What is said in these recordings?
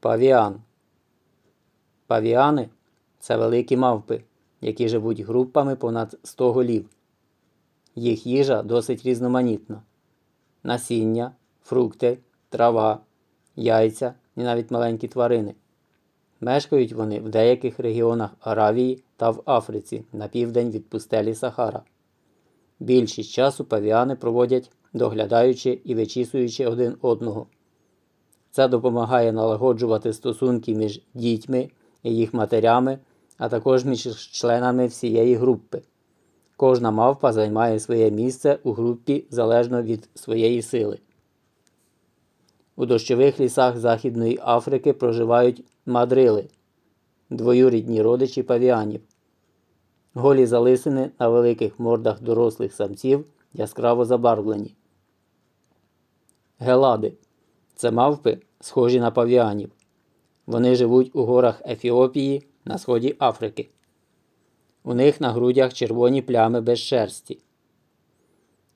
Павіан. Павіани це великі мавпи, які живуть групами понад 100 голів. Їх їжа досить різноманітна: насіння, фрукти, трава, яйця і навіть маленькі тварини. Мешкають вони в деяких регіонах Аравії та в Африці на південь від пустелі Сахара. Більшість часу павіани проводять доглядаючи і вичісуючи один одного. Це допомагає налагоджувати стосунки між дітьми і їх матерями, а також між членами всієї групи. Кожна мавпа займає своє місце у групі залежно від своєї сили. У дощових лісах Західної Африки проживають мадрили, двоюрідні родичі павіанів. Голі залисини на великих мордах дорослих самців яскраво забарвлені. Гелади це мавпи, схожі на павіанів. Вони живуть у горах Ефіопії на сході Африки. У них на грудях червоні плями без шерсті.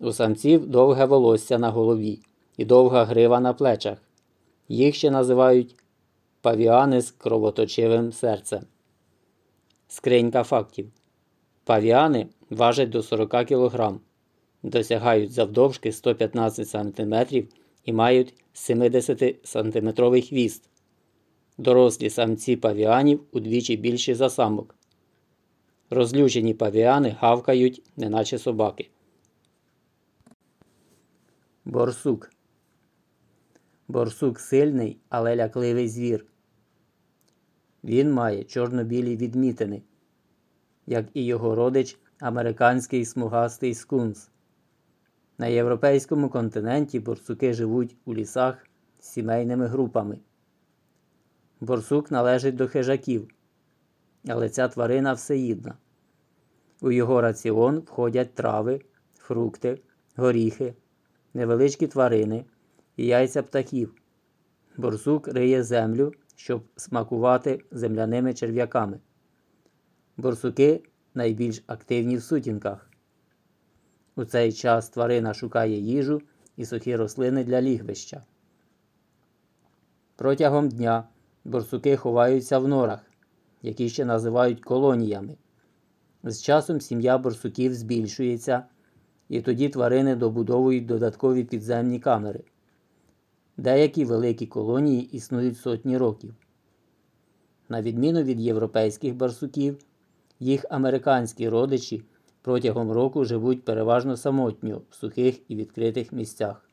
У самців довге волосся на голові і довга грива на плечах. Їх ще називають павіани з кровоточивим серцем. Скринька фактів. Павіани важать до 40 кг, досягають завдовжки 115 см і мають 70-сантиметровий хвіст. Дорослі самці павіанів удвічі більші за самок. Розлючені павіани гавкають, неначе собаки. Борсук. Борсук сильний, але лякливий звір. Він має чорно-білі відмітини, як і його родич американський смугастий скунс. На європейському континенті борсуки живуть у лісах з сімейними групами. Борсук належить до хижаків, але ця тварина всеїдна. У його раціон входять трави, фрукти, горіхи, невеличкі тварини і яйця птахів. Борсук риє землю, щоб смакувати земляними черв'яками. Борсуки найбільш активні в сутінках. У цей час тварина шукає їжу і сухі рослини для лігвища. Протягом дня борсуки ховаються в норах, які ще називають колоніями. З часом сім'я борсуків збільшується, і тоді тварини добудовують додаткові підземні камери. Деякі великі колонії існують сотні років. На відміну від європейських барсуків, їх американські родичі протягом року живуть переважно самотньо в сухих і відкритих місцях.